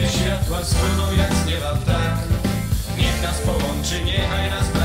gdy światła spłyną jak z nieba tak Niech nas połączy, niechaj nas połączy